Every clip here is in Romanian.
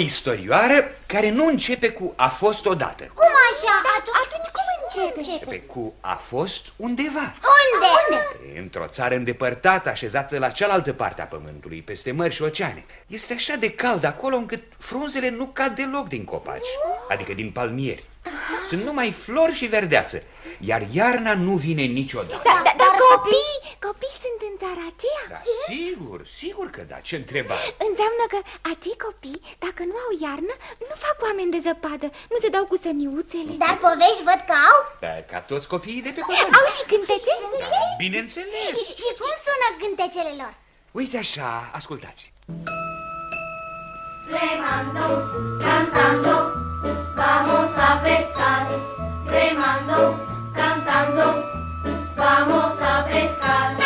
istorioară care nu începe cu a fost odată. Cum așa? Da, atunci, atunci cum începe? Începe cu a fost undeva. Unde? Unde? Într-o țară îndepărtată, așezată la cealaltă parte a pământului, peste mări și oceane. Este așa de cald acolo încât frunzele nu cad deloc din copaci, adică din palmieri. Sunt numai flori și verdeață, iar iarna nu vine niciodată. Da, da, dar copii, copii sunt în țara aceea? Da, sigur, sigur că da, ce întrebare. Înseamnă că acei copii, dacă nu au iarnă, nu fac oameni de zăpadă, nu se dau cu săniuțele. Dar povești văd că au? Da, ca toți copiii de pe pământ. Au și cântece? Da, bineînțeles. Și, și cum sună cântecele lor? Uite așa, ascultați. Remando, cantando, vamos a pescar, remando, cantando, vamos a pescar.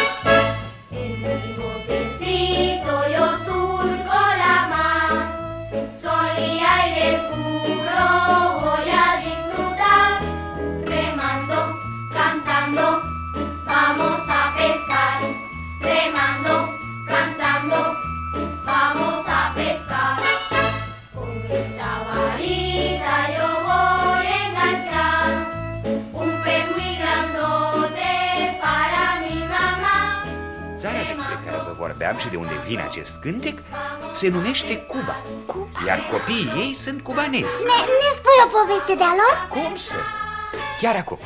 En mi botecito yo surco la mar, sol y aire puro vă vorbeam și de unde vine acest cântec se numește Cuba. Iar copiii ei sunt cubanezi. Ne, ne spui o poveste de-a lor? Cum să? Chiar acum.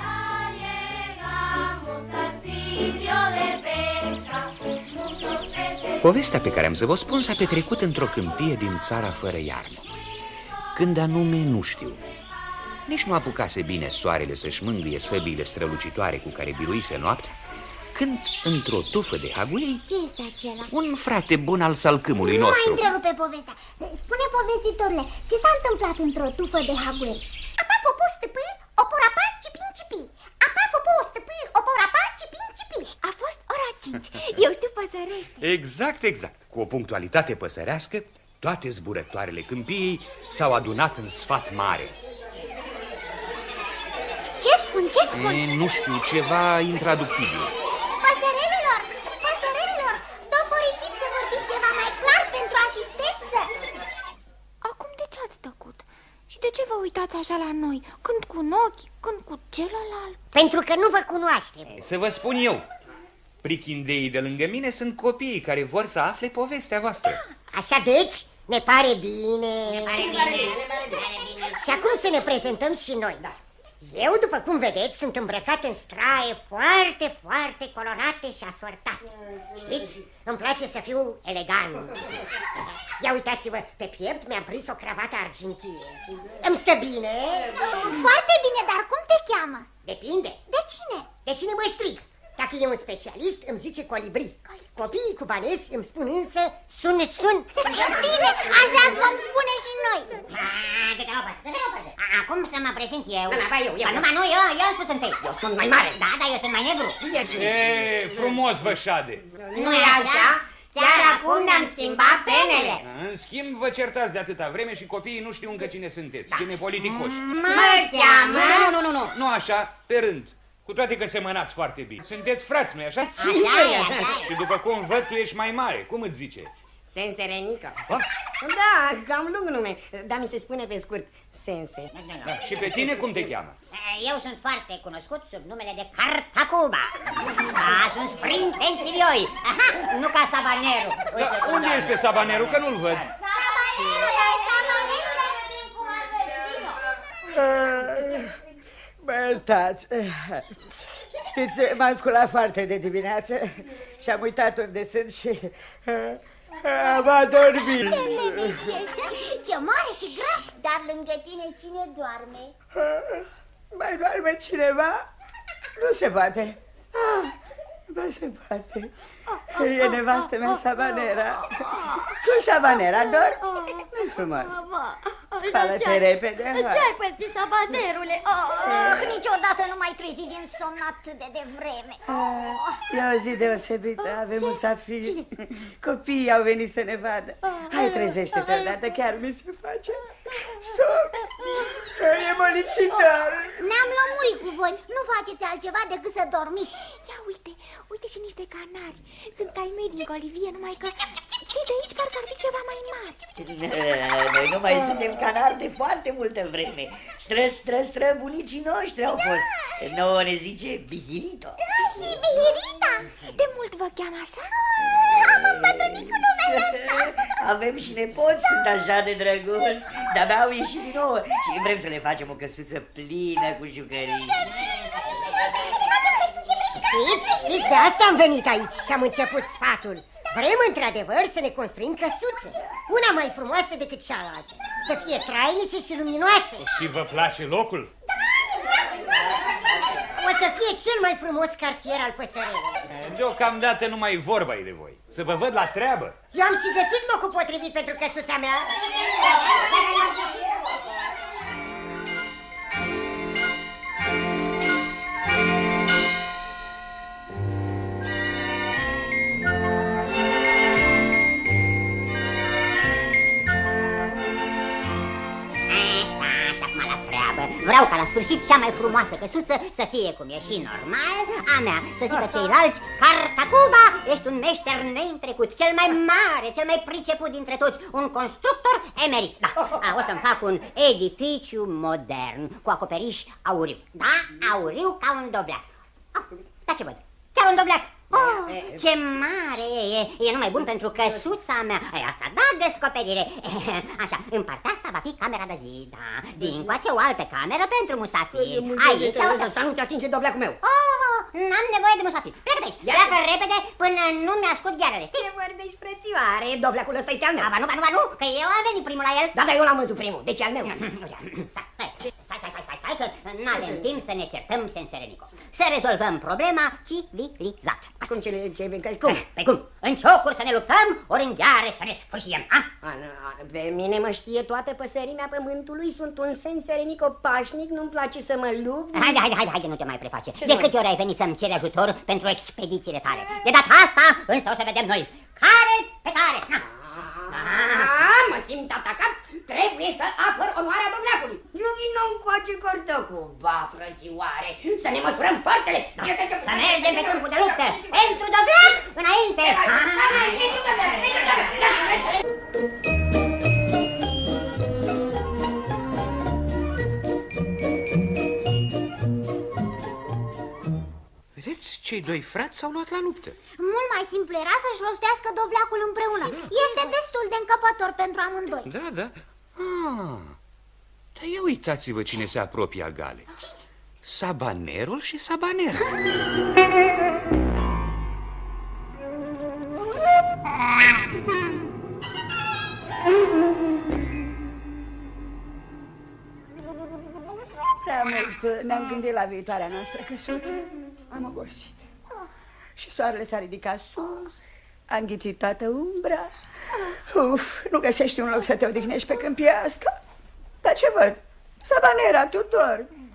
Llegamos al sitio de pesca, muchos peces Povestea pe care am să vă spun s-a petrecut într-o câmpie din țara fără iarnă. Când anume nu știu. Nici nu apucase bine soarele să-și mângâie săbiile strălucitoare cu care biruise noaptea, când, într-o tufă de haguei, Ce este acela? un frate bun al salcâmului nu mai nostru... întrerupe povestea. Spune povestitorile, ce s-a întâmplat într-o tufă de haguei? Apa făpu stăpâ, o porapa, cipin, cipi. Apa făpu stăpâ, o porapa, cipin, cipi. A fost ora 5. Eu știu păsărește. Exact, exact. Cu o punctualitate păsărească, toate zburătoarele câmpiei s-au adunat în sfat mare. Ce spun, ce spun? E, nu știu, ceva intraductibil. Păsărelilor, păsărelilor, doporifiți să vorbiți ceva mai clar pentru asistență. Acum de ce ați tăcut? Și de ce vă uitați așa la noi? Când cu un ochi, când cu celălalt? Pentru că nu vă cunoaștem. Să vă spun eu, prichindeii de lângă mine sunt copiii care vor să afle povestea voastră. Așa deci, ne pare bine. Ne pare bine. Și acum să ne prezentăm și noi. Da. Eu, după cum vedeți, sunt îmbrăcat în straie foarte, foarte colorate și asortate. Știți? Îmi place să fiu elegant. Ia uitați-vă, pe piept mi-am prins o cravată argintie. Îmi stă bine? Foarte bine, dar cum te cheamă? Depinde. De cine? De cine mă strig? Dacă e un specialist, îmi zice colibri. Copiii cubanezi îmi spun însă sun, sun. Bine, așa vom spune și noi. Ah, dă-te la o parte, dă-te la o parte. Acum să mă prezint eu. Da, da, ba, eu, eu. Ba, numai nu, eu, eu am spus întâi. Eu sunt mai mare. Da, da, eu sunt mai negru. E, frumos vă șade. Nu e așa? Chiar acum ne-am schimbat penele. În schimb, vă certați de atâta vreme și copiii nu știu încă cine sunteți, cine politicoși. Mă cheamă... Nu, nu, nu, nu, nu așa, pe rând. Cu toate că semănați foarte bine. Sunteți frați, nu-i așa? Așa e, așa e. Și după cum văd, tu ești mai mare. Cum îți zice? Sense Renica. Ah, Da, cam lung nume, dar mi se spune pe scurt Sense. da. Și pe tine cum te cheamă? Eu sunt foarte cunoscut sub numele de Cartacuba. Da, sunt sprint și vioi. Aha, nu ca sabaneru. Uite, Da, unde este sabanerul? Că nu-l văd. Mă iertați. Știți, m-am sculat foarte de dimineață și am uitat unde sunt și uh, am adormit. Ce liniștește, ce mare și gras, dar lângă tine cine doarme? Uh, Mai doarme cineva? Nu se poate. Ah, Nu se poate. E nevastă mea Sabanera. Cu Sabanera dor? Nu-i frumos. Spală-te repede. hai. Ce-ai pățit, sabanerule? Oh, niciodată nu mai trezi din somn atât de devreme. Ah, E o zi deosebită, avem un safir. Copiii au venit să ne vadă. Hai, trezește-te odată, chiar mi se face somn. E molipsitor. Ne-am lămurit cu voi, nu faceți altceva decât să dormiți. Ia uite, uite și niște canari. Sunt ai mei din colivie, numai că Cei de aici parcă ar fi ceva mai mari. Noi nu mai suntem canari de foarte multă vreme. Stră, stră, stră, bunicii noștri au fost. Nouă ne zice Bihirito. Și Bihirita. De mult vă cheamă așa? Am îmbătrânit cu numele ăsta. Avem și nepoți, sunt așa de drăguți. De-abia au ieșit din nou și vrem să le facem o căsuță plină cu jucării. Știți, știți, de asta am venit aici și am început sfatul. Vrem într-adevăr să ne construim căsuțe, una mai frumoasă decât cealaltă, să fie trainice și luminoase. Și vă place locul? O să fie cel mai frumos cartier al păsărelor. Deocamdată nu mai vorba e de voi. Să vă văd la treabă. Eu am și găsit locul potrivit pentru căsuța mea. Vreau ca la sfârșit cea mai frumoasă căsuță să fie cum e și normal a mea. Să zică ceilalți, Cartacuba, ești un meșter neîntrecut, cel mai mare, cel mai priceput dintre toți, un constructor emerit. Da, a, o să-mi fac un edificiu modern cu acoperiș auriu. Da, auriu ca un dovleac. Ah, da ce văd? Chiar un dovleac. Oh, ce mare e, e, e numai bun pentru căsuța mea. E asta, da, descoperire. Așa, în partea asta va fi camera de zi, da. Din coace o altă cameră pentru musafiri. Aici o să... Să nu te atinge doblacul meu. Oh, n-am nevoie de musafiri. Pleacă de aici. Pleacă repede până nu mi-ascult ghearele, știi? Ce vorbești, frățioare? Doblacul ăsta este al meu. Ba, ba nu, ba nu, ba nu, că eu am venit primul la el. Da, dar eu l-am văzut primul, deci al meu. Stai, stai, stai, stai, stai, stai, că n-avem timp să ne certăm, Senserenico. Să rezolvăm problema civilizat. Acum ce, ce, ce cum? Pe cum? În ciocuri să ne luptăm, ori în gheare să ne sfâșiem, a? A, nu, a, pe mine mă știe toată păsărimea pământului, sunt un sens serenico pașnic, nu-mi place să mă lupt. Haide, haide, haide, haide, nu te mai preface. Ce De să câte ori ai venit să-mi ceri ajutor pentru expedițiile tale? De data asta, însă o să vedem noi. Care pe care? Na. Ah, mă simt atacat, trebuie să apăr onoarea domnacului. Eu vin nou încoace cu ba, frățioare, să ne măsurăm forțele. Să mergem pe câmpul de luptă. Pentru dovleac, înainte. Vedeți, cei doi frați s-au luat la luptă. Mult mai simplu era să-și rostească dovleacul împreună. Este destul de încăpător pentru amândoi. Da, da. Ah, dar ia uitați-vă cine se apropie a Gale. Sabanerul și Sabanera. Prea mult ne-am gândit la viitoarea noastră căsuță. Am obosit. Și soarele s-a ridicat sus, a înghițit toată umbra. Uf, nu găsești un loc să te odihnești pe câmpia asta? Dar ce văd? Sabanera, tu dormi.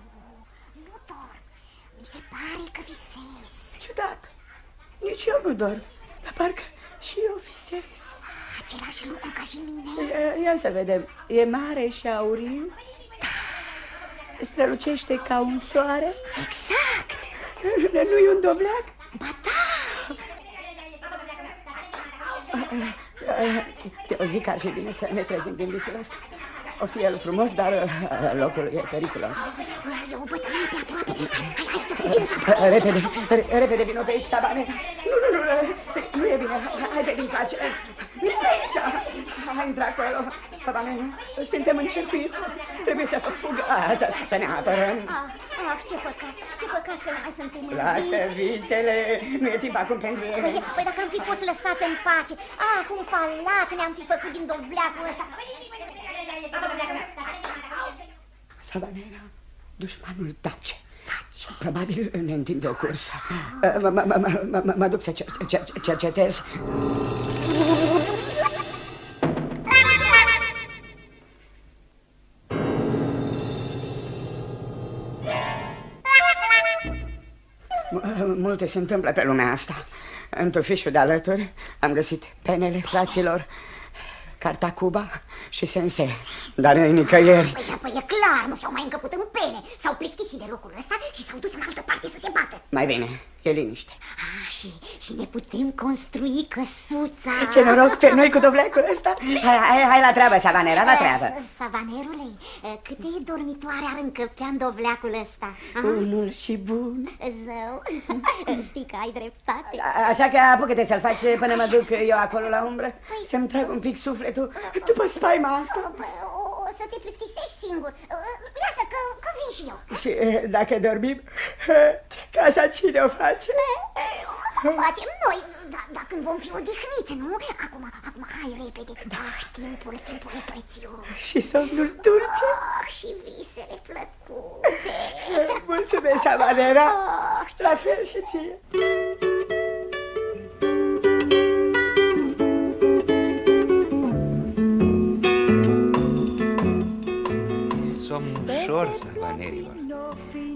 Nu dor. Mi se pare că visez. Ciudat. Nici eu nu dorm. Dar parcă și eu visez. Același lucru ca și mine. Ia, ia să vedem. E mare și auriu? Strălucește ca un soare? Exact. Nu-i un dovleac? Ba da. Eu zic că ar fi bine să ne trezim din visul ăsta. O fi el frumos, dar uh, locul e periculos. E o bătrână pe aproape. Hai, hai, hai să fugim, să Repede, re- repede, vino pe aici, Sabane. Nu, nu, nu, nu e bine. Hai pe din face. Ești aici. Hai, intră acolo. Sabane, suntem încercuiți. Trebuie să fugă. Ah, Să, să ne apărăm. Ah, ah, ce păcat, ce păcat că mai suntem în Lasă vis. visele. Nu e timp acum pentru ele. Păi, păi dacă am fi fost lăsați în pace, ah, un palat ne-am fi făcut din dovleacul ăsta. Sabanera, dușmanul tace. Probabil ne întinde o cursă. Mă- mă- mă- mă- mă- Mă duc să cer- cer- cercetez. Multe se întâmplă pe lumea asta. În tufișul de alături am găsit penele fraților, carta Cuba și sense, dar nu nicăieri. Păi, păi e clar clar nu și-au mai încăput în pene. S-au plictisit de locul ăsta și s-au dus în altă parte să se bată. Mai bine, e liniște. Ah, și, și ne putem construi căsuța. Ce noroc pe noi cu dovlecul ăsta. Hai, hai, hai la treabă, Savanera, la treabă. S- Savanerule, eh, câte dormitoare ar încăpea în dovleacul ăsta? Aha. Unul și bun. Zău, știi că ai dreptate. A- Așa că apucă-te să-l faci până mă duc eu acolo la umbră Să-mi trag un pic sufletul după spaima asta Bă, O, o să te plictisești singur. Eh, Lasă că, că vin și eu. Și eh, dacă dormim, eh, casa cine o face? O să o facem noi, da, da, când vom fi odihniți, nu? Acum, acum, hai repede. Da, timpul, timpul e prețios. Și somnul dulce Ah, și visele plăcute. Mulțumesc, Savanera La fel și ție ușor, savanerilor.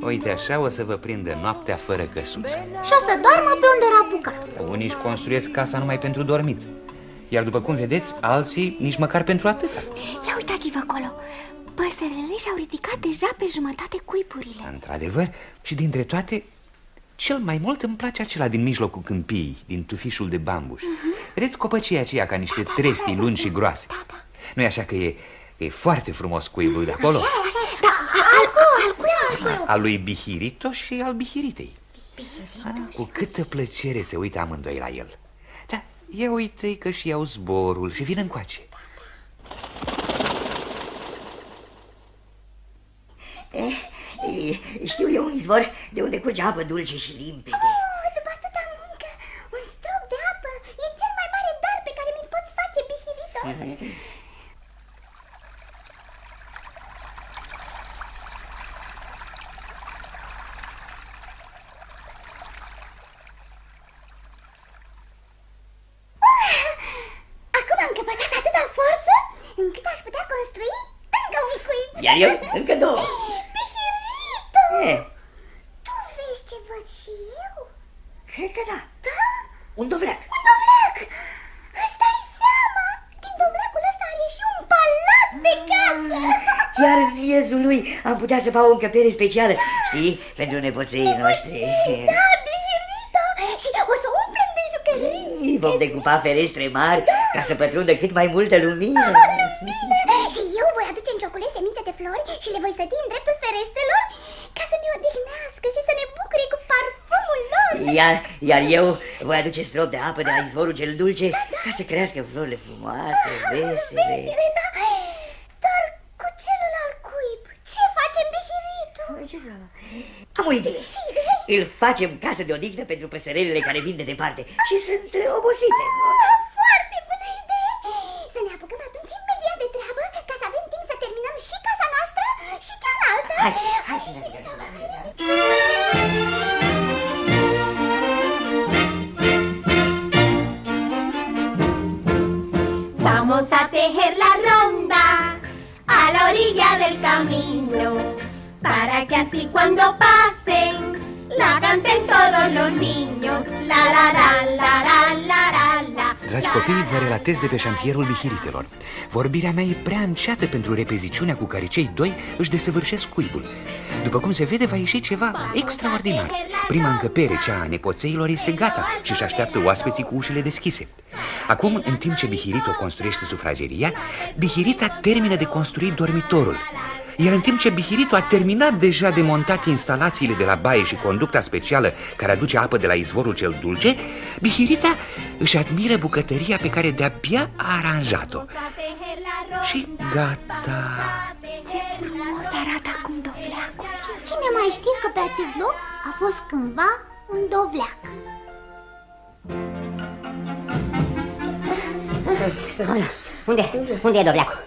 Uite, așa o să vă prindă noaptea fără căsuță. Și o să doarmă pe unde era apucat. Unii își construiesc casa numai pentru dormit. Iar după cum vedeți, alții nici măcar pentru atât. Ia uitați-vă acolo. Păsările și-au ridicat deja pe jumătate cuipurile. Într-adevăr, și dintre toate, cel mai mult îmi place acela din mijlocul câmpiei, din tufișul de bambuș. Vedeți copăcii aceia ca niște trestii lungi și groase. nu e așa că e, e foarte frumos cuibul de acolo? Da, al, al cui al Al lui Bihirito și al Bihiritei. Ah, Cu câtă plăcere se uită amândoi la el. Da, ia uite că și iau zborul și vin încoace. Eh, Știu eu un izvor de unde curge apă dulce și limpede. Oh, după atâta muncă, un strop de apă e cel mai mare dar pe care mi-l poți face, Bihirito. Acum am căpătat atâta forță încât aș putea construi încă un cuib. Iar eu încă două. Bihirito! Eh, Tu vezi ce văd și eu? cred că da. Da? Un dovleac. Un dovleac! Îți dai seama? Din dovleacul ăsta are și un palat de casă! Chiar în miezul lui am putea să fac o încăpere specială, știi, pentru nepoței noștri. Da, Bihirito! Și o să umplem de jucării! Vom decupa ferestre mari ca să pătrundă cât mai multă lumină. Bine! Și eu voi aduce în ciocule semințe de flori și le voi sădi în dreptul ferestelor ca să ne odihnească și să ne bucure cu parfumul lor! Iar, iar eu voi aduce strop de apă de la izvorul cel dulce ca să crească florile frumoase, vesele. Vesele, da! Dar cu celălalt cuib, ce facem, Bihirito? Ce să... Am o idee. Ce idee? Îl facem casă de odihnă pentru păsărelele care vin de departe și sunt uh, obosite. Ah, Foarte bună idee! Să ne apucăm atunci imediat de treabă ca să avem timp să terminăm și casa noastră și cealaltă. Hai, hai să ne vedem. Vamos a tejer la ronda a la orilla del camino, para que así cuando pasen la canten todos los niños. La la la la la la la la. Dragi copii, vă relatez de pe șantierul bihiritelor. Vorbirea mea e prea înceată pentru repeziciunea cu care cei doi își desăvârșesc cuibul. După cum se vede, va ieși ceva extraordinar. Prima încăpere, cea a nepoțeilor, este gata și își așteaptă oaspeții cu ușile deschise. Acum, în timp ce Bihirito construiește sufrageria, Bihirita termină de construit dormitorul. Iar în timp ce Bihirito a terminat deja de montat instalațiile de la baie și conducta specială care aduce apă de la izvorul cel dulce, Bihirita își admiră bucătăria pe care de-abia a aranjat-o. Și gata. Ce frumos arată acum dovleacul. Cine mai știe că pe acest loc a fost cândva un dovleac? Unde? Unde e dovleacul?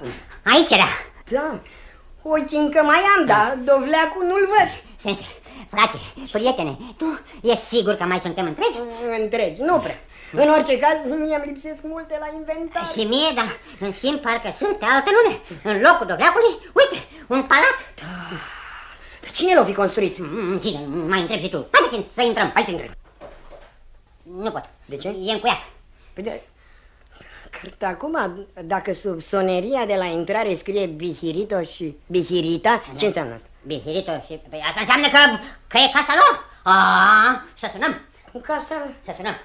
Aici era. Da, ochii încă mai am, dar dovleacul nu-l văd Sense, frate, prietene, tu ești sigur că mai suntem întregi? Întregi, nu prea În orice caz, mie îmi lipsesc multe la inventar Și mie, da, în schimb, parcă sunt pe altă lume. În locul dovleacului, uite, un palat. Dar cine l-a fi construit? Mm, Cine, mai întreb și tu. Haideți să intrăm. Hai să intrăm Nu pot. De ce? E încuiat. Păi de... Cât acum, dacă sub soneria de la intrare scrie Bihirito și Bihirita, ce înseamnă asta? Bihirito și... Păi asta înseamnă că, că e casa lor. A, să sunăm. Casa... Să sunăm.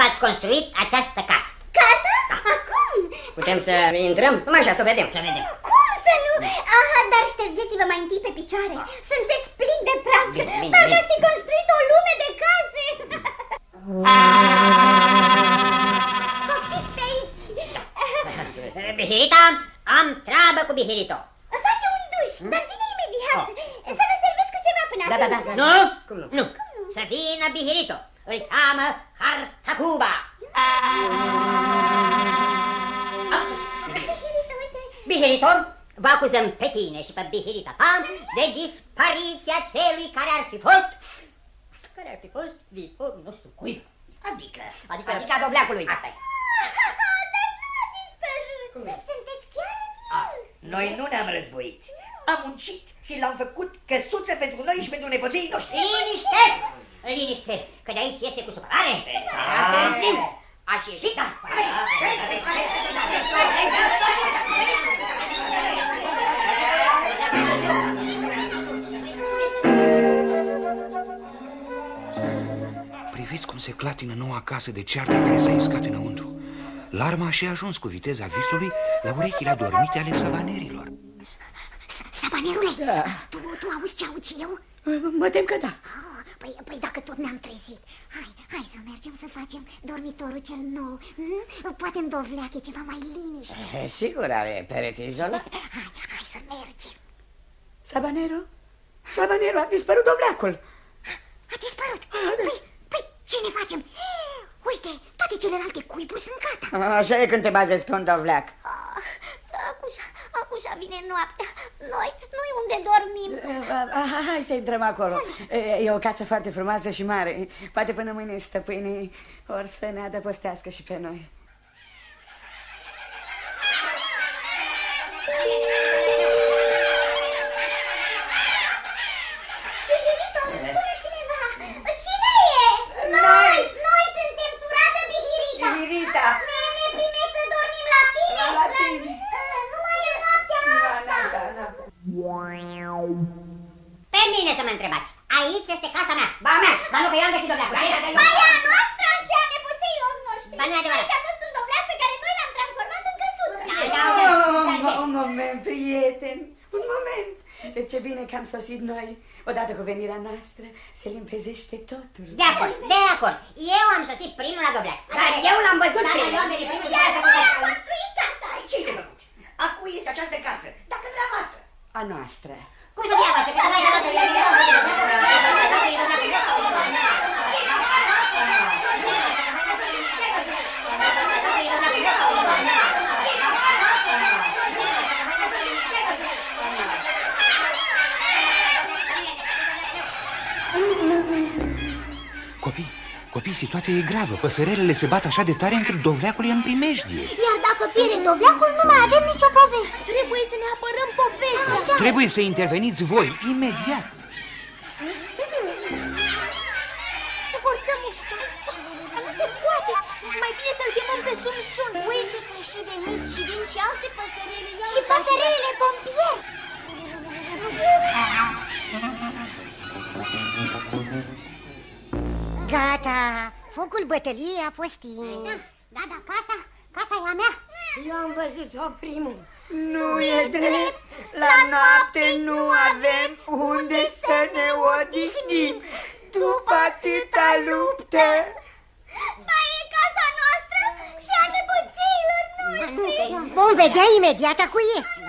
V-ați construit această casă? Casa? Acum? Putem să intrăm? Numai așa, să o vedem. Să vedem. Cum să nu? Aha, dar ștergeți-vă mai întâi pe picioare. Sunteți plini de praf. Bine, bine, Parcă bine. ați fi construit o lume de case. Poftiți pe aici. Bihirita, am treabă cu Bihirito. Face un duș, dar vine imediat. Să vă servesc cu ceva până Da, da, atunci. da. Nu? Cum nu? Nu. Să vină Bihirito. Îl cheamă Hartacuba. Bihirito, uite. Bihirito, vă acuzăm pe tine și pe Bihirita ta de dispariția celui care ar fi fost... Care ar fi fost viitorul nostru cuib. Adică, Adică, Adică a dovleacului. Asta e. Dar nu a dispărut. Sunteți chiar în a, el. noi nu ne-am războit. Am muncit și l-am făcut căsuță pentru noi și pentru nepoții noștri. Liniște! Liniște, că de aici iese cu supărare. Da. Târziu. Aș ieși, da. Priviți cum se clatină noua casă de ceartă care s-a iscat înăuntru. Larma și-a ajuns cu viteza visului la urechile adormite ale savanerilor. Sabanerule, Da. tu, tu auzi ce aud și eu? Mă tem că da. Ah, Păi, păi dacă tot ne-am trezit, hai, hai să mergem să facem dormitorul cel nou. Hm? Poate în dovleac e ceva mai liniște. Sigur are pereți izolat. Hai, hai să mergem. Sabanero? Sabanero, a dispărut dovleacul. A dispărut. Păi, păi ce ne facem? Uite, toate celelalte cuiburi sunt gata. Așa e când te bazezi pe un dovleac. Ah, acușa, acușa vine noaptea. Noi, noi unde dormim? Ah, Hai să intrăm acolo. E o casă foarte frumoasă și mare. Poate până mâine stăpânii or să ne adăpostească și pe noi. Mine să mă întrebați. Aici este casa mea. Ba mea. Ba nu, că eu am găsit dovleacul. Baia noastră așa, nepuței noștri. Ba nu e adevărat. Aici a fost un dovleac pe care noi l-am transformat în căsuță. Așa, Oh, un moment, prieten, un moment. Ce bine că am sosit noi. Odată cu venirea noastră se limpezește totul. De acord, de acord. Eu am sosit primul la dovleac. Dar eu l-am văzut Dar primul. eu am venit primul și Iar am noi făcut am asta. construit casa. Ai ce de făcut? A cui este această casă? Dacă nu e a noastră. A noastră. 这个不要把这个放到这个盒子里 Copii, copii, situația e gravă. Păsărelele se bat așa de tare încât dovleacul e în primejdie. Iar dacă pierde dovleacul, nu mai avem nicio poveste. Trebuie să ne apărăm povestea. Așa. Trebuie să interveniți voi, imediat. Să forțăm ușa. Nu se poate. Mai bine să-l chemăm pe Sun Sun. Uite că și venit și vin și alte păsărele. Și păsărelele pompieri. Gata. Focul bătăliei a fost stins. Da, da, casa, casa e a mea. Eu am văzut-o primul. Nu e drept, la noapte nu avem unde să ne odihnim. După atâta luptă. Mai e casa noastră și a nepoțeilor noștri. Vom vedea imediat a cui este.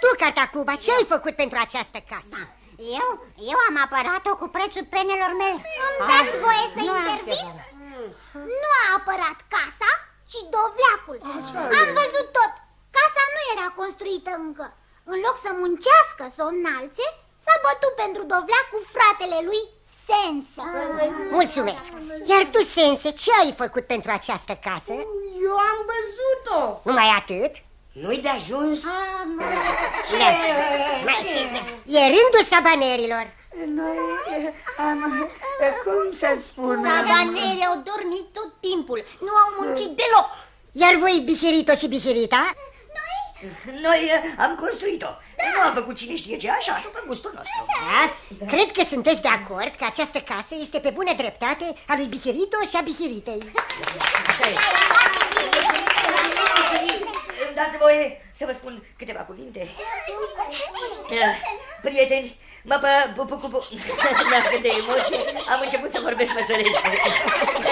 Tu, Catacuba, ce ai făcut pentru această casă? Eu? Eu am apărat-o cu prețul penelor mele. Îmi dați voie să Nu am intervin? ce- Nu a apărat casa, ci dovleacul. Am văzut tot. Casa casa nu era construită încă. În loc să muncească să o înalțe, s-a bătut pentru dovleac cu fratele lui Sense. Mulțumesc. Iar tu, Sense, ce ai făcut pentru această casă? Eu am văzut-o. Numai atât? Nu-i de ajuns? Bine, mai simplu. E rândul sabanerilor. Noi am, cum să spun... Sabanerii au dormit tot timpul, nu au muncit deloc. Iar voi, Bihirito și Bihirita? Noi uh, am construit-o. Nu am făcut cine știe ce așa, după gustul nostru. Da? Cred că sunteți de acord că această casă este pe bună dreptate a lui Bihirito și a Bihiritei. Așa e. Îmi dați voie să vă spun câteva cuvinte? Eh, Prieteni, mă pă... pu- pu- pu- Dacă de emoție am început să vorbesc măsărește.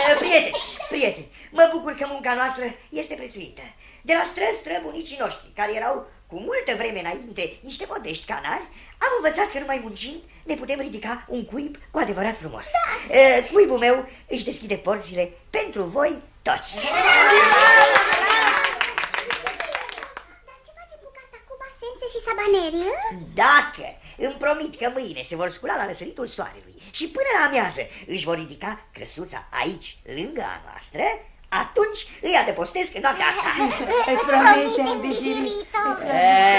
Eh, Prieteni, prieteni, mă bucur că munca noastră este prețuită. De la stră străbunicii noștri, care erau cu multă vreme înainte niște modești canari, am învățat că numai muncind ne putem ridica un cuib cu adevărat frumos. Da. Cuibul meu își deschide porțile pentru voi toți. Dar ce face bucata cu Sense și Sabanerii? Dacă îmi promit că mâine se vor scula la răsăritul soarelui și până la amiază își vor ridica căsuța aici, lângă a noastră, atunci îi adăpostez în noaptea asta. Îți promitem, Bihirito.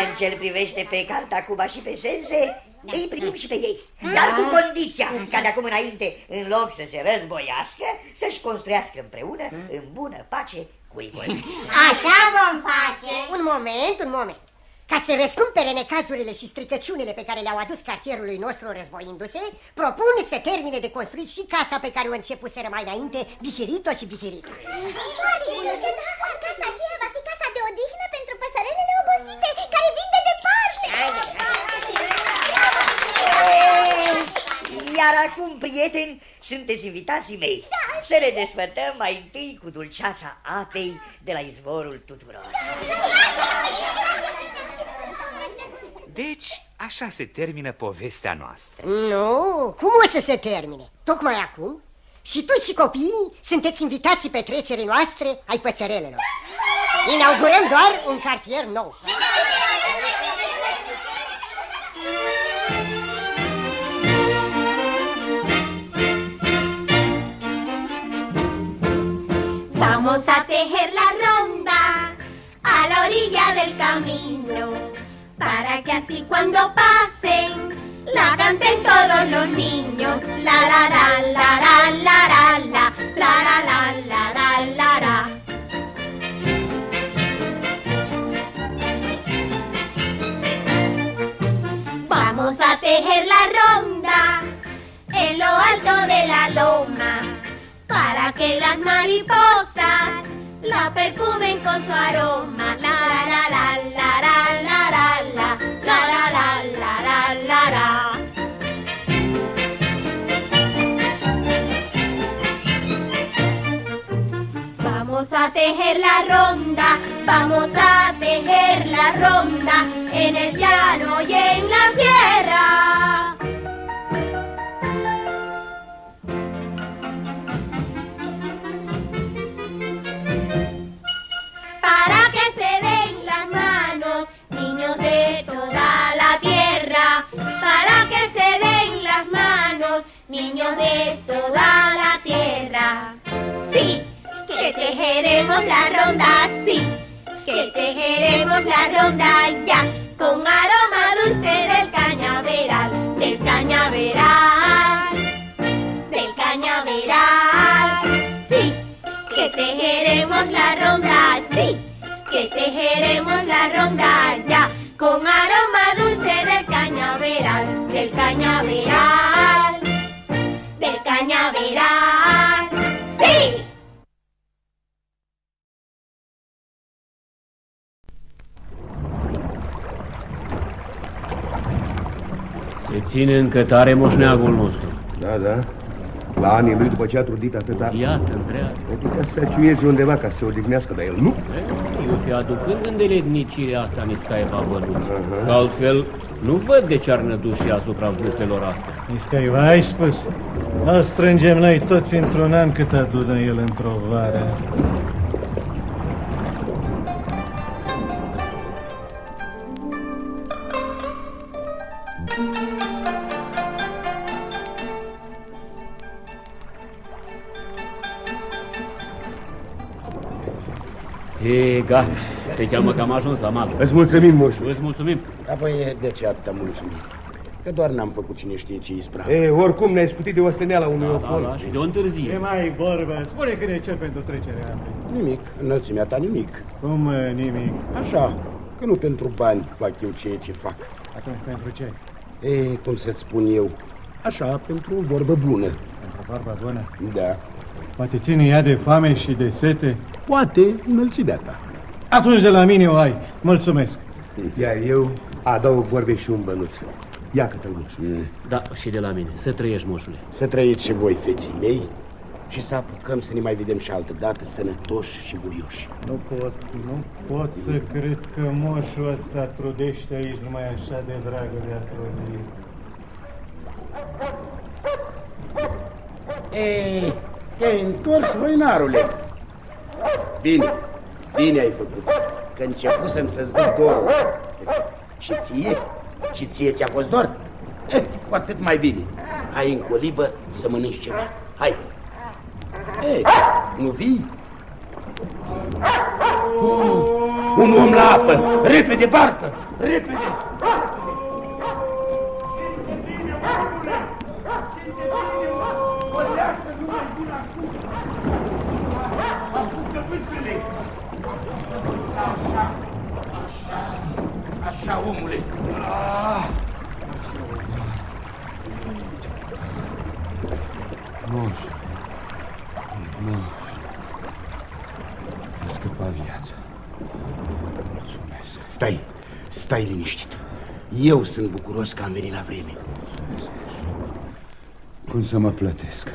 În ce privește pe Cartacuba și pe Sense, îi primim și pe ei. Dar cu condiția ca de acum înainte, în loc să se războiască, să-și construiască împreună, în bună pace, cuibul. Așa vom face. Un moment, un moment. Ca să răscumpere necazurile și stricăciunile pe care le-au adus cartierului nostru războindu-se, propun să termine de construit și casa pe care o începuseră mai înainte Bihirito și Bihirito. Foarte bună! Casa aceea va fi casa de odihnă pentru păsărelele obosite care vin de departe. Iar acum, prieteni, sunteți invitații mei Să ne desfătăm mai întâi cu dulceața apei de la izvorul tuturor Deci, așa se termină povestea noastră. Nu, cum o să se termine? Tocmai acum? Și tu și copiii sunteți invitații petrecerii noastre ai păsărelelor. Inaugurăm doar un cartier nou. Vamos a tejer la ronda a la orilla del camino, para que así cuando pasen la canten todos los niños. La la la la la la la la la la la la la la. Vamos a tejer la ronda en lo alto de la loma para que las mariposas la perfumen con su aroma. La la la la tejer la ronda, vamos a tejer la ronda en el llano y en la sierra. para que se den las manos, niños de toda la tierra, para que se den las manos, niños de toda la tierra. Tejeremos la ronda, sí, que tejeremos la ronda ya, con aroma dulce del cañaveral, del cañaveral, del cañaveral, sí. Que tejeremos la ronda, sí, que tejeremos la ronda ya, con aroma dulce del cañaveral, del cañaveral, del cañaveral, Se ține încă tare moșneagul nostru. Da, da. La anii lui, după ce a trudit atâta... Viață întreagă. O putea să se aciuieze undeva ca să se odihnească, dar el nu. Eu fi aducând îndeletnicirea asta Niscaeva bănuță. Că altfel nu văd de ce ar năduși asupra vâstelor astea. Niscaiva, ai spus. Îl strângem noi toți într-un an cât adună el într-o vară. E, gata. Se cheamă că am ajuns la mal. Îți mulțumim, moșu. Îți mulțumim. Apoi, de ce atâta mulțumire? Că doar n-am făcut cine știe ce ispravă. E, oricum ne-ai scutit de osteneala unui Da, opor. da, și de o întârzie. E mai vorbă. Spune că ne cer pentru trecerea apei. Nimic, înălțimea ta nimic. Cum uh, nimic? Așa, că nu pentru bani fac eu ceea ce fac. Atunci pentru ce? E, cum să-ți spun eu, așa, pentru o vorbă bună. Pentru vorba bună. Da. Poate ține ea de foame și de sete? Poate înălțimea ta. Atunci de la mine o ai. Mulțumesc. Iar eu adaug vorbe și un bănuț. Ia că moșu. Da, și de la mine. Să trăiești, moșule. Să trăiți și voi, feții mei, și să apucăm să ne mai vedem și altă dată sănătoși și voioși. Nu pot, nu pot să cred că moșul ăsta trudește aici numai așa de dragă de a trudi. Ei, te-ai întors, voinarule. Bine, bine ai făcut, că începusem să-ți duc dorul. Și ție? Și ție ți-a fost dor? Eh, cu atât mai bine. Hai în colibă să mănânci ceva. Hai. Ei, nu vii? Uh, un om la apă! Repede, barcă! Repede! Așa, omule. Ah. Moș. Moș. A scăpat viața. Mulțumesc. Stai, stai liniștit. Eu sunt bucuros că am venit la vreme. Cum să mă plătesc?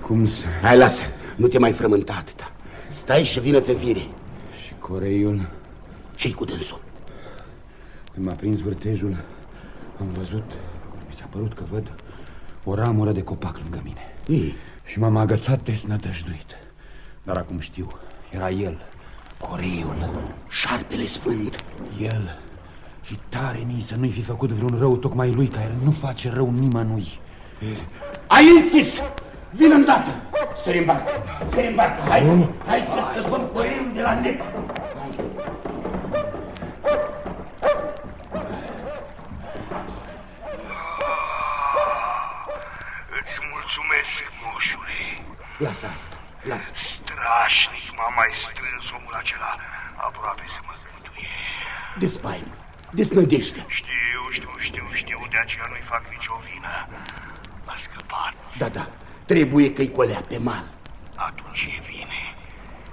Cum să... Hai, lasă, nu te mai frământa atâta. Stai și vină-ți în fire. Și coreiul... Ce-i cu dânsul? Când m-a prins vârtejul, am văzut, mi s-a părut că văd o ramură de copac lângă mine. Ei. Și m-am agățat desnădăjduit. Dar acum știu, era el, coreiul. Șarpele sfânt. El. Și tare mi să nu-i fi făcut vreun rău tocmai lui, care nu face rău nimănui. Ai închis! Vin îndată! Sări în barcă! Sări în barcă! Hai! Hai să scăpăm coreiul de la nec! Lasă asta, lasă. Strașnic m-a mai strâns omul acela aproape să mă zătuie. De spaimă, desnădejde. Știu, știu, știu, știu, de aceea nu-i fac nicio vină. A scăpat. Da, da, trebuie că-i colea pe mal. Atunci e bine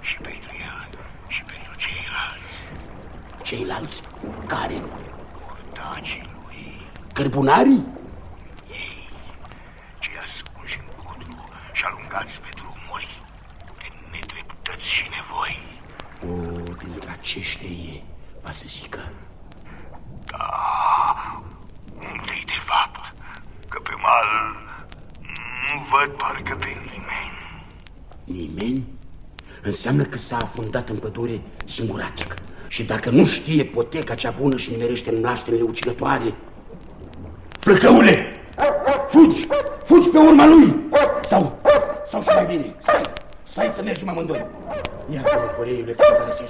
și pentru el și pentru ceilalți. Ceilalți? Care? Ortacii lui, Cărbunarii? cei ascunși în codru și alungați pe drumuri de nedreptăți și nevoi. O, dintre aceștia e, va să zică. Da, unde-i de fapt? Că pe mal nu văd parcă pe nimeni. Nimeni? Înseamnă că s-a afundat în pădure singuratic. Și dacă nu știe poteca cea bună și nimerește în mlaștenile ucigătoare... Flăcăule! Fugi! Fugi pe urma lui! Sau, sau și mai bine, stai! Stai să mergem amândoi! Iartă-mă, coreiule, că te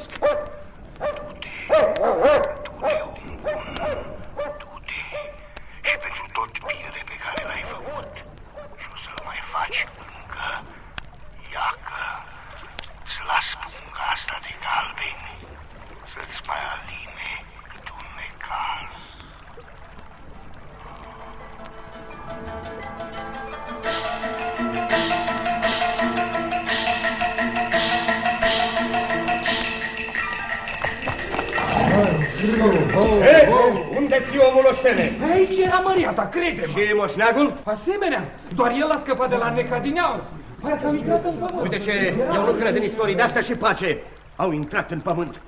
Și moșneagul? Asemenea, doar el a scăpat de la neca din aur. Parcă au intrat în pământ. Uite ce, eu nu cred în istorii de-astea și pace. Au intrat în pământ.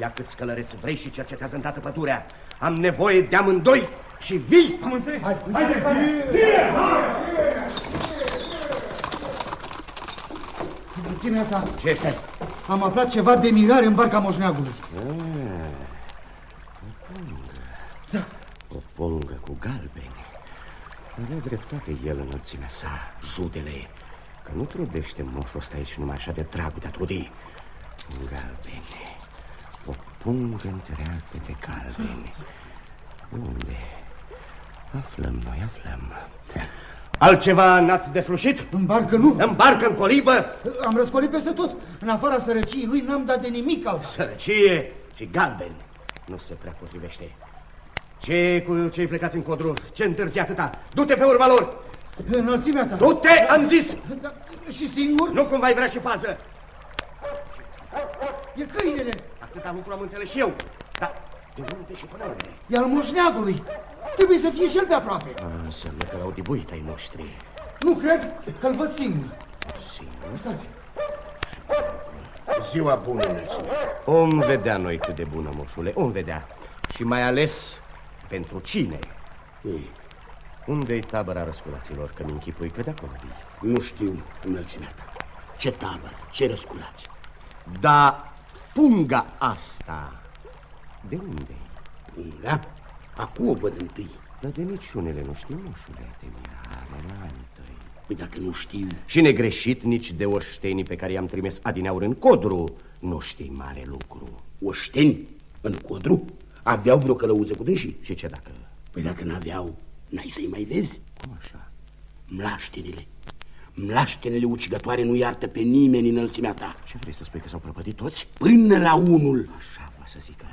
Ia câți călăreți vrei și cercetează îndată pădurea. Am nevoie de amândoi și vii. Am înțeles. Hai, Haide, Înălțimea ta, Ce este? am aflat ceva de mirare în barca moșneagului. Da. O pongă cu galbeni. Are dreptate el înălțimea sa, judele, că nu trudește moșul ăsta aici numai așa de dragul de a trudi. Galbene. O pungă întreagă de galbene. Unde? Aflăm noi, aflăm. Altceva n-ați deslușit? În barcă nu. În barcă, în colibă? Am răscolit peste tot. În afara sărăciei lui n-am dat de nimic alt. Sărăcie și galben. Nu se prea potrivește. Ce cu cei plecați în codru? Ce întârzi atâta? Du-te pe urma lor! Înălțimea ta. Du-te, am zis! Da, și singur? Nu cumva ai vrea și pază. E câinele. Atâta lucru am înțeles și eu. Dar de unde și până unde? E al moșneagului. Trebuie să fie și el pe aproape. A, înseamnă că l-au dibuit ai noștri. Nu cred că îl văd singur. Singur? Uitați. Ziua bună, înălțime. Om vedea noi cât de bună, moșule, om vedea. Și mai ales pentru cine. Ei, unde-i tabăra răsculaților? Că mi închipui că de acolo vii. Nu știu, înălțimea ta. Ce tabără, ce răsculați? Da, punga asta, de unde Punga? Acum o văd întâi. Dar de niciunele nu știu, moșule, de mirare la anii tăi. Păi dacă nu știu... Și negreșit nici de oștenii pe care i-am trimis adineauri în codru, nu știi mare lucru. Oșteni? În codru? Aveau vreo călăuză cu dânsii? Și ce dacă? Păi dacă n-aveau, n-ai să-i mai vezi? Cum așa? Mlaștenile. Mlaștenele ucigătoare nu iartă pe nimeni înălțimea ta. Ce vrei să spui, că s-au prăpădit toți? Până la unul. Așa va să zică.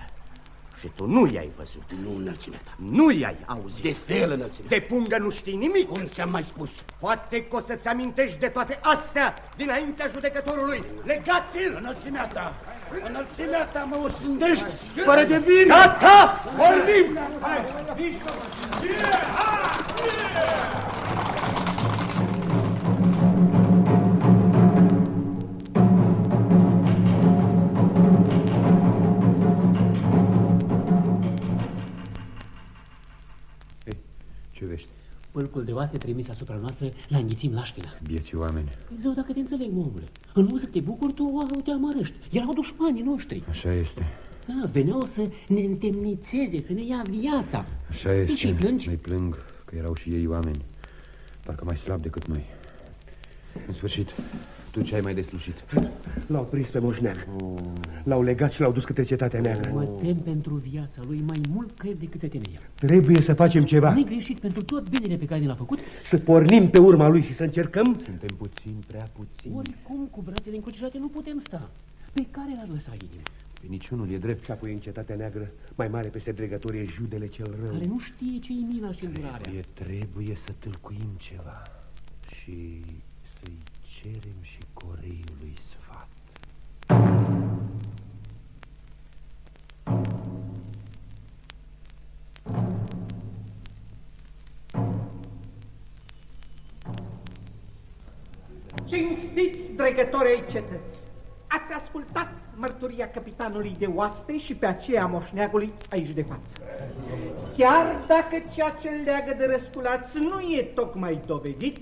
Și tu nu i-ai văzut. Nu înălțimea ta. Nu i-ai auzit. De fel înălțimea. De pungă nu știi nimic. Cum ți-am mai spus? Poate că o să-ți amintești de toate astea dinaintea judecătorului. Legați-l! Înălțimea ta! Înălțimea ta mă osândești fără de vină! Gata! Vorbim! Hai, mișcă! Hai! Ce Pâlcul de oase trimis asupra noastră la înghițim laștina. Bieții oameni. Păi zău, dacă te înțeleg, omule. În loc să te bucuri, tu o te amărăști. Erau dușmanii noștri. Așa este. Da, veneau să ne întemnițeze, să ne ia viața. Așa este. ce plângi? Mai plâng că erau și ei oameni. Parcă mai slab decât noi. În sfârșit, tu ce ai mai deslușit? L-au prins pe moșneag. Oh. L-au legat și l-au dus către cetatea neagră. Mă tem pentru viața lui mai mult cred decât se temeia. Trebuie să facem ceva. Nu-i greșit pentru tot binele pe care ne l-a făcut. Să pornim pe urma lui și să încercăm. Suntem puțin, prea puțin. Oricum, cu brațele încrucișate nu putem sta. Pe care l-a lăsat inima? Pe niciunul e drept. Și apoi în cetatea neagră, mai mare peste dregători, e judele cel rău. Care nu știe ce-i mila și îndurarea. Trebuie, trebuie să tâlcuim ceva și să-i cerem și coreiului sfat. Cinstiți dregători ai cetății, ați ascultat mărturia capitanului de oaste și pe aceea a moșneagului aici de față. Chiar dacă ceea ce leagă de răsculați nu e tocmai dovedit,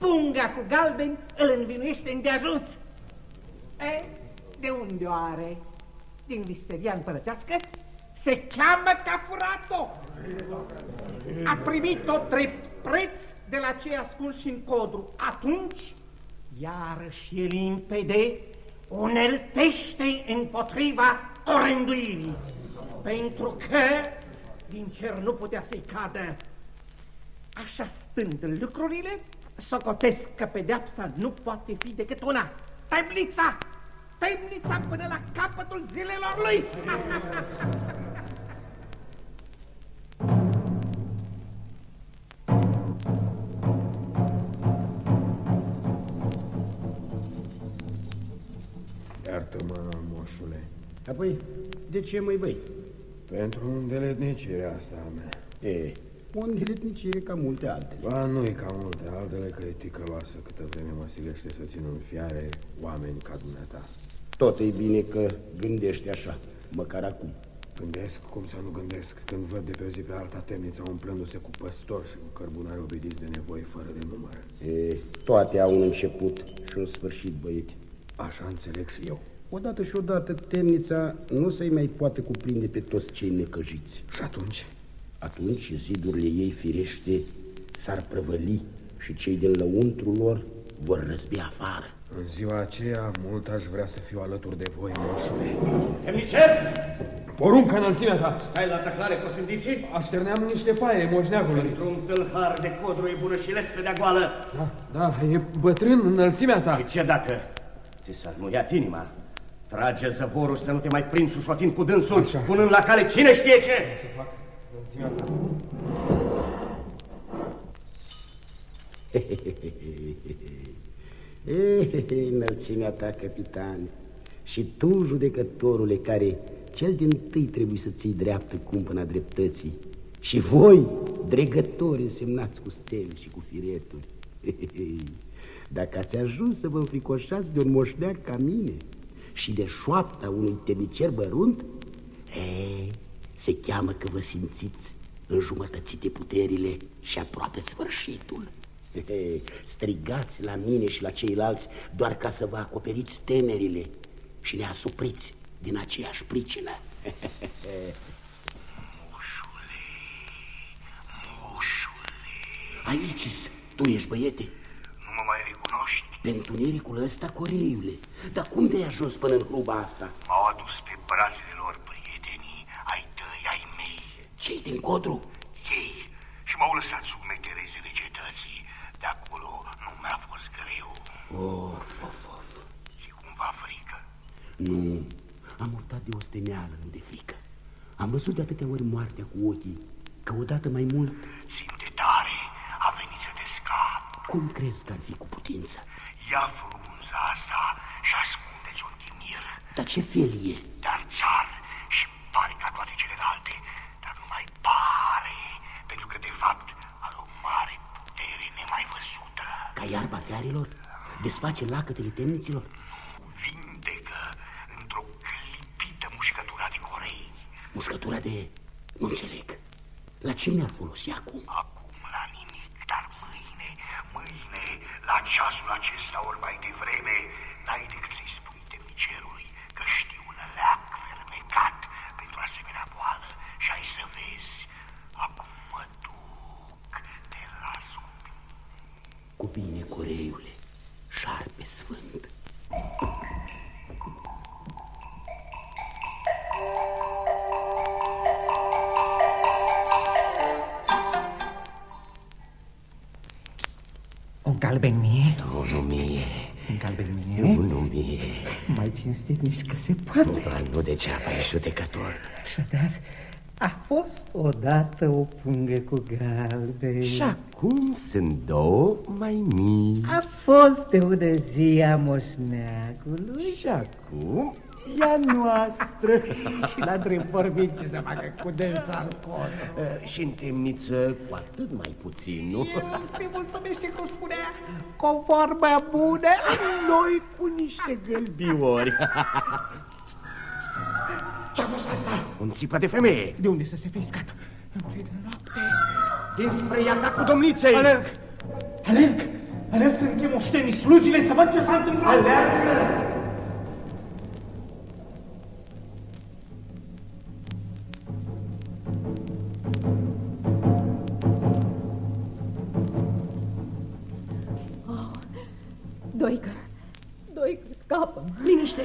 punga cu galben îl învinuiește îndeajuns. E, de unde o are? Din visteria împărătească? Se cheamă ca furat-o. A primit-o drept preț de la cei asculși în codru. Atunci, iarăși e limpede, uneltește împotriva orânduirii. Pentru că din cer nu putea să-i cadă. Așa stând lucrurile, socotesc că pedeapsa nu poate fi decât una. Temnița! Temnița până la capătul zilelor lui! Iartă-mă, moșule. Apoi, de ce măi băi? Pentru îndeletnicirea asta a mea. E, o îndeletnicire ca multe altele. Ba, nu e ca multe altele, că e ticăloasă câtă vreme mă silește să țin în fiare oameni ca dumneata. Tot e bine că gândești așa, măcar acum. Gândesc cum să nu gândesc când văd de pe o zi pe alta temnița umplându-se cu păstori și cu cărbunari obediți de nevoi fără de număr. E, toate au un început și un sfârșit, băieți. Așa înțeleg și eu. Odată și odată temnița nu se mai poate cuprinde pe toți cei necăjiți. Și atunci? Atunci zidurile ei firește s-ar prăvăli și cei din lăuntru lor vor răzbi afară. În ziua aceea, mult aș vrea să fiu alături de voi, moșule. Temnicer! Porunca înălțimea ta! Stai la tăclare, cosândiții? Așterneam niște paie, moșneagului. Într-un tâlhar de codru e bună și lespedea goală. Da, da, e bătrân înălțimea ta. Și ce dacă ți s-ar muiat inima? Trage zăvorul să nu te mai prinzi șușotind cu dânsul, Așa. punând la cale cine știe ce! Să fac înălțimea ta. Înălțimea ta, capitan, și tu, judecătorule, care cel din tâi trebuie să ții dreaptă cumpăna dreptății, și voi, dregători însemnați cu stele și cu fireturi. Dacă ați ajuns să vă înfricoșați de un moșneac ca mine și de șoapta unui temnicer bărunt, e, se cheamă că vă simțiți înjumătățite puterile și aproape sfârșitul. Strigați la mine și la ceilalți doar ca să vă acoperiți temerile și ne asupriți din aceeași pricină. Moșule, moșule. Aici tu ești băiete. Nu mă mai recunoști? Pe întunericul ăsta, coreiule. Dar cum te-ai ajuns până în hruba asta? M-au adus pe brațele lor prietenii, ai tăi, ai mei. Cei din codru? Ei. Și m-au lăsat sub mecherezele cetății. De acolo nu mi-a fost greu. Of, of, of. Și cumva frică. Nu, am urtat de osteneală, nu de frică. Am văzut de atâtea ori moartea cu ochii, că odată mai mult... Simte tare, a venit să te scap. Cum crezi că ar fi cu putință? Ia frunza asta și ascunde-ți un chimir. Dar ce fel e? Dar țar și pare ca toate celelalte, dar nu mai pare, pentru că de fapt are o mare putere nemai văzută. Ca iarba fiarilor? Desface lacătele temniților? Vindecă într-o clipită mușcătura de corei. Mușcătura de... Nu înțeleg. La ce mi-ar folosi acum? Acum la nimic, dar mâine, mâine, la ceasul acesta ori mai devreme, n-ai decât să-i spui temnicerului că știu un leac fermecat pentru asemenea boală și ai să vezi. Acum mă duc, te las cu Cu bine, coreiule, șarpe sfânt. Un galben mie? Nu, nu mie. Un galben mie? Nu, nu mie. Mai cinstit nici că se poate. Dar nu degeaba e judecător. Așadar, a fost odată o pungă cu galben. Și acum sunt două mai mici. A fost de ună zi a moșneagului. Și acum e a noastră. și la drept vorbit ce să facă cu dânsa acolo. Uh, Și în temniță cu atât mai puțin, nu? El se mulțumește cum spunea, conform bună. Noi cu niște gălbiori. Ce-a fost asta? Un țipă de femeie. De unde să se fi scat? În plină noapte. Dinspre iata cu domniței. Alerg! Alerg! Alerg să închem oștenii slugile să văd ce s-a întâmplat. Alergă!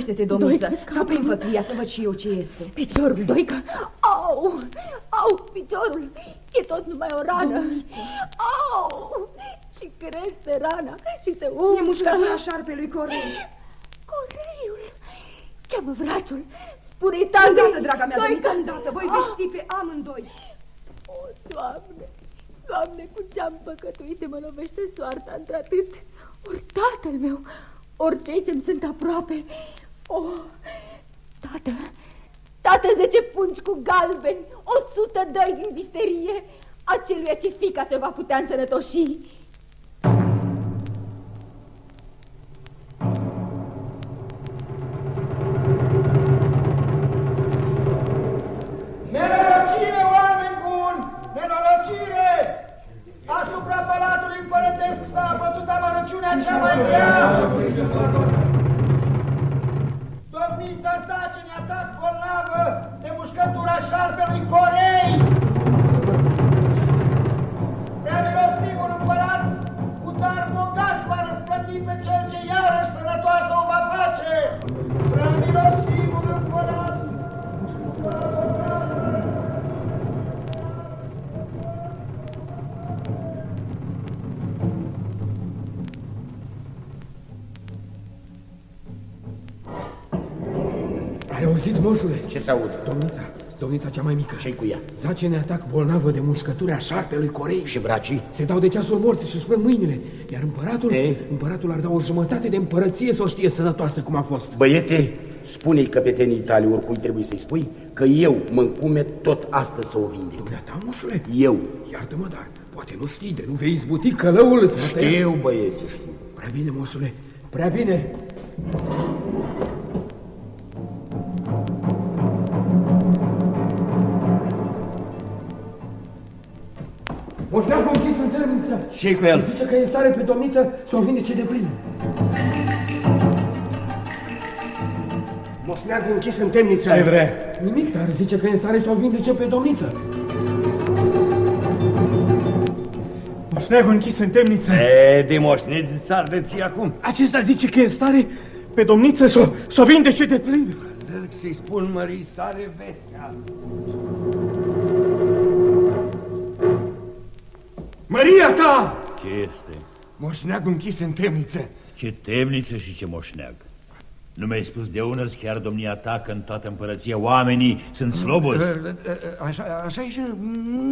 Liniștește-te, domniță. Să aprind fătlia să văd și eu ce este. Piciorul, Doică, au, au, piciorul, e tot numai o rană. Domniță. Au, și crește rana și se umflă. E mușcătura șarpelui Corei. Coreiul, cheamă vraciul, spune-i tatăl. Îndată, draga mea, Doică. domniță, îndată. Voi vesti pe amândoi. O, Doamne, Doamne, cu ce-am păcătuit de mă lovește soarta într-atât. Ori tatăl meu, ori cei ce-mi sunt aproape. O, tată, tată, zece pungi cu galbeni, o sută dăi din visterie, aceluia ce fica se va putea însănătoși. Nenorocire, oameni buni! Nenorocire! Asupra palatului împărătesc s-a abătut amărăciunea cea mai grea! navă de mușcătura șarpelui Corei! Prea milostivul împărat, cu dar bogat va răsplăti pe cel ce iarăși sănătoasă o va face! Prea milostivul! Auzit, moșule? Ce să auzi? Domnița, domnița cea mai mică. ce cu ea? Zace ne atac bolnavă de mușcături a șarpelui Corei. Și bracii? Se dau de ceasul morții și își plâng mâinile. Iar împăratul, Ei? împăratul ar da o jumătate de împărăție să o știe sănătoasă cum a fost. Băiete, spune-i căpetenii tale, oricui trebuie să-i spui, că eu mă încume tot astăzi să o vindec. Dumneata, moșule? Eu. Iartă-mă, dar poate nu știi, de nu vei izbuti călăul îți va tăia. Știu, băieți, știu. Prea bine, moșule, prea bine. Moșneacul închis în temniță. ce cu el? Zice că e în stare pe domniță să o vindece de plin. Moșneagul închis în temniță. Ce vrea? Nimic, dar zice că e în stare să o vindece pe domniță. Moșneagul închis în temniță. E, de moșneți țar de ții acum. Acesta zice că e în stare pe domniță să, să o vindece de plin. Să-i spun mării sare vestea. Maria ta! Ce este? Moșneagul închis în temniță. Ce temniță și ce moșneag. Nu mi-ai spus de ună chiar domnia ta că în toată împărăția oamenii sunt slobozi? Așa, așa e și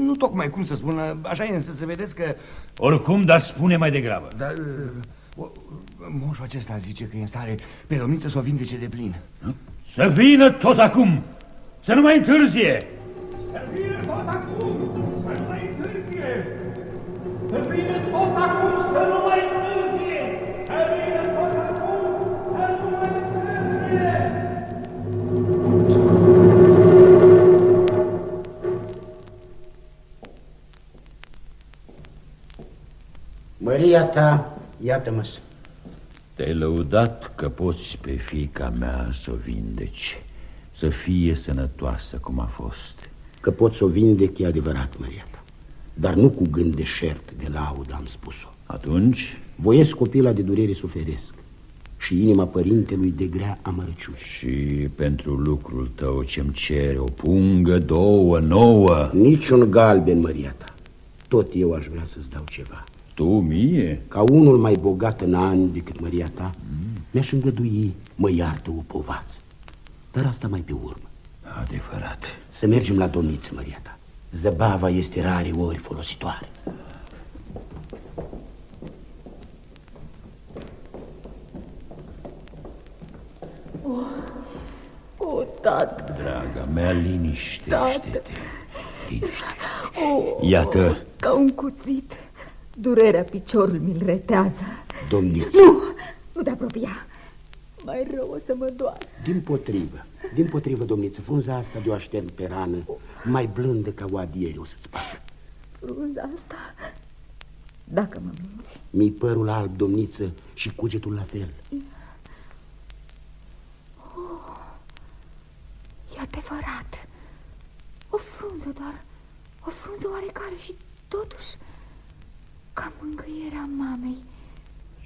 nu tocmai cum să spun, așa e însă să vedeți că... Oricum, dar spune mai degrabă. Dar uh, moșul acesta zice că e în stare pe domniță să o vindece de plin. Să vină tot acum! Să nu mai întârzie! Să vină tot acum! Să nu mai întârzie! Ta, iată-mă Te-ai lăudat că poți pe fiica mea să o vindeci, să fie sănătoasă cum a fost. Că pot să o vindec, e adevărat, Maria ta. Dar nu cu gând de șert, de laudă am spus-o. Atunci? Voiesc copila de durere suferesc și inima părintelui de grea amărăciune. Și pentru lucrul tău ce-mi cere o pungă, două, nouă? Niciun galben, Maria ta. Tot eu aș vrea să-ți dau ceva. Tu mie? Ca unul mai bogat în ani decât Maria ta, mm. mi-aș îngădui, mă iartă o povață. Dar asta mai pe urmă. Adevărat. Să mergem la domniță, Maria ta. Zăbava este rare ori folositoare. Oh, oh tată. Draga mea, liniștește-te. Liniște. Oh, Iată. Ca un cuțit. Durerea piciorul mi-l retează. Domniță. Nu, nu te apropia. Mai rău o să mă doar. Din potrivă, din potrivă, domniță, frunza asta de o aștern pe rană, mai blândă ca o adiere o să-ți pară. Frunza asta, dacă mă minți. Mi-i părul alb, domniță, și cugetul la fel. Oh, e adevărat. O frunză doar, o frunză oarecare și totuși ca mângâierea mamei,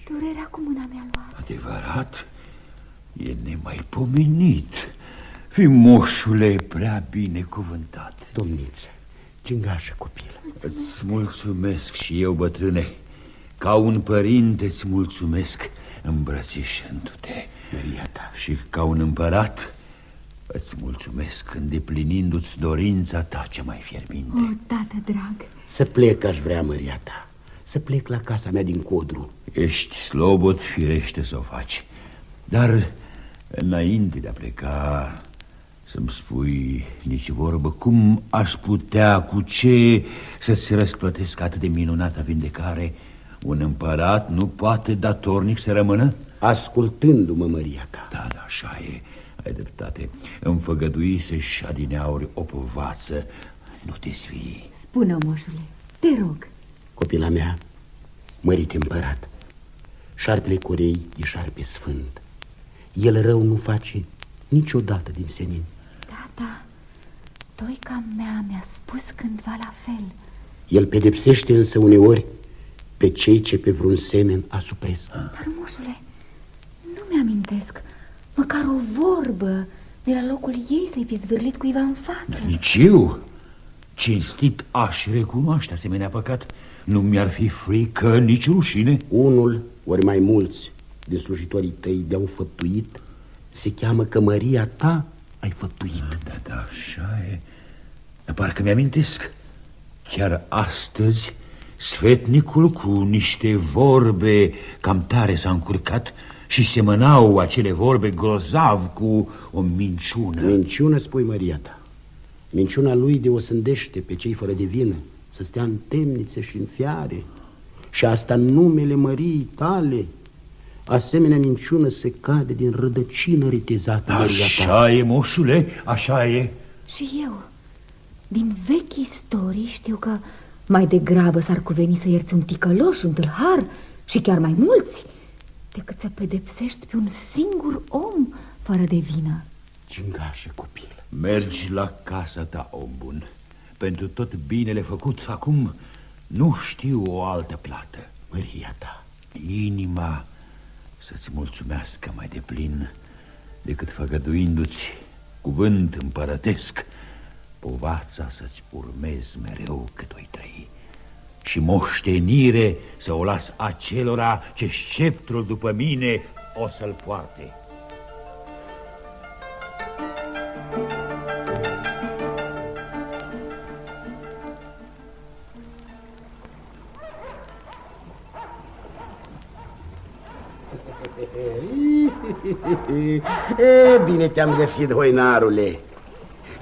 durerea cu mâna mea luat. Adevărat? E nemaipomenit. Fi moșule prea binecuvântat. Domniță, gingașă copilă. Îți mulțumesc și eu, bătrâne. Ca un părinte îți mulțumesc îmbrățișându-te. Maria ta. Și ca un împărat îți mulțumesc îndeplinindu-ți dorința ta cea mai fierbinte. O, tată drag. Să plec aș vrea, Maria ta. Să plec la casa mea din Codru. Ești slobot, firește să o faci. Dar înainte de a pleca, să-mi spui nici vorbă, cum aș putea, cu ce să-ți răsplătesc atât de minunată vindecare? Un împărat nu poate datornic să rămână? Ascultându-mă, Maria ta. Da, da, așa e, ai dreptate. Îmi făgăduise-și adineauri o povață. Nu te svii. Spune, moșule, te rog. Copila mea, mărit împărat, șarpele Corei e șarpe sfânt. El rău nu face niciodată din senin. Da, da, toica mea mi-a spus cândva la fel. El pedepsește însă uneori pe cei ce pe vreun semen asupres. Dar, moșule, nu mi-amintesc măcar o vorbă de la locul ei să-i fi zvârlit cuiva în față. Nici eu, cinstit, aș recunoaște asemenea păcat. Nu mi-ar fi frică, nici rușine. Unul, ori mai mulți, de slujitorii tăi de-au făptuit, se cheamă că Maria ta ai făptuit. Da, da, așa e. Dar parcă mi-amintesc. Chiar astăzi, sfetnicul cu niște vorbe cam tare s-a încurcat și semănau acele vorbe grozav cu o minciună. Minciună, spui, Maria ta. Minciuna lui de o sândește pe cei fără de vină, să stea în temnițe și în fiare. Și asta în numele Măriei tale. Asemenea minciună se cade din rădăcină ritezată, Maria ta. Așa e, moșule, așa e. Și eu, din vechi istorii, știu că mai degrabă s-ar cuveni să ierți un ticăloș, un tâlhar și chiar mai mulți, decât să pedepsești pe un singur om fără de vină. Cingașă copil. Mergi la casa ta, om bun. Pentru tot binele făcut acum nu știu o altă plată. Maria ta. Inima să-ți mulțumească mai de plin decât făgăduindu-ți cuvânt împărătesc, povața să-ți urmezi mereu cât o trăi și moștenire să o las acelora ce sceptrul după mine o să-l poarte. E, bine te-am găsit, hoinarule.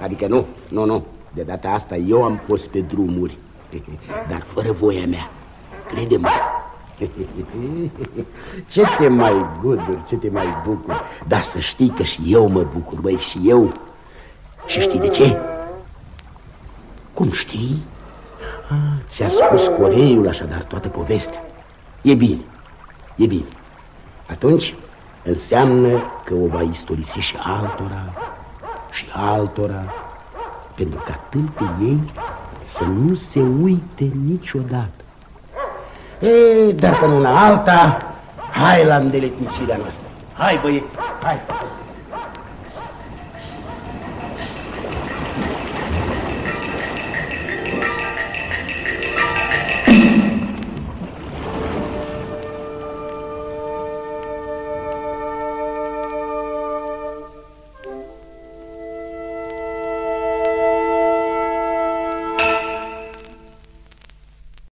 Adică nu, nu, nu. De data asta eu am fost pe drumuri, dar fără voia mea. Crede-mă. Ce te mai gudur, ce te mai bucur Dar să știi că și eu mă bucur, băi, și eu Și știi de ce? Cum știi? Ți-a spus Coreiul așadar toată povestea E bine, e bine Atunci înseamnă că o va istorisi și altora și altora pentru ca tâlpul ei să nu se uite niciodată. E, dar până una alta, hai la îndeletnicirea noastră. Hai, băieți, hai!